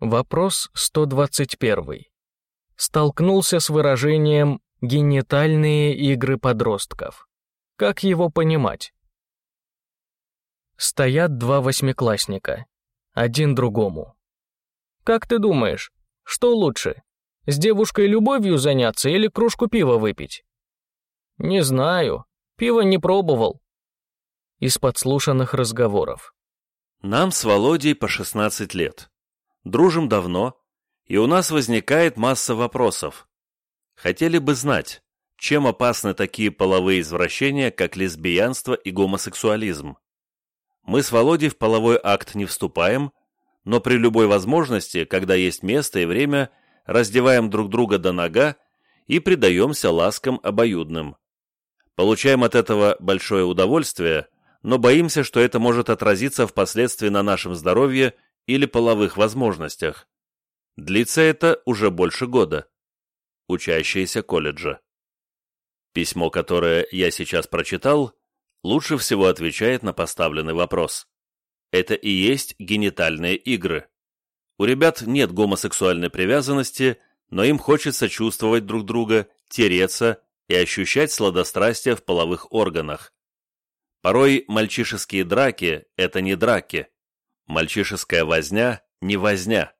Вопрос 121. Столкнулся с выражением «генитальные игры подростков». Как его понимать? Стоят два восьмиклассника. Один другому. Как ты думаешь, что лучше? С девушкой любовью заняться или кружку пива выпить? Не знаю. Пиво не пробовал. Из подслушанных разговоров. Нам с Володей по 16 лет. Дружим давно, и у нас возникает масса вопросов. Хотели бы знать, чем опасны такие половые извращения, как лесбиянство и гомосексуализм. Мы с Володей в половой акт не вступаем, но при любой возможности, когда есть место и время, раздеваем друг друга до нога и предаемся ласкам обоюдным. Получаем от этого большое удовольствие – но боимся, что это может отразиться впоследствии на нашем здоровье или половых возможностях. Длится это уже больше года. Учащиеся колледжа. Письмо, которое я сейчас прочитал, лучше всего отвечает на поставленный вопрос. Это и есть генитальные игры. У ребят нет гомосексуальной привязанности, но им хочется чувствовать друг друга, тереться и ощущать сладострастие в половых органах. Порой мальчишеские драки – это не драки. Мальчишеская возня – не возня.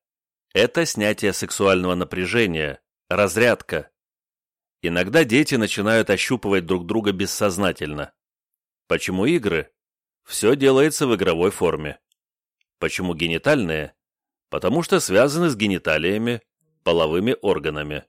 Это снятие сексуального напряжения, разрядка. Иногда дети начинают ощупывать друг друга бессознательно. Почему игры? Все делается в игровой форме. Почему генитальные? Потому что связаны с гениталиями, половыми органами.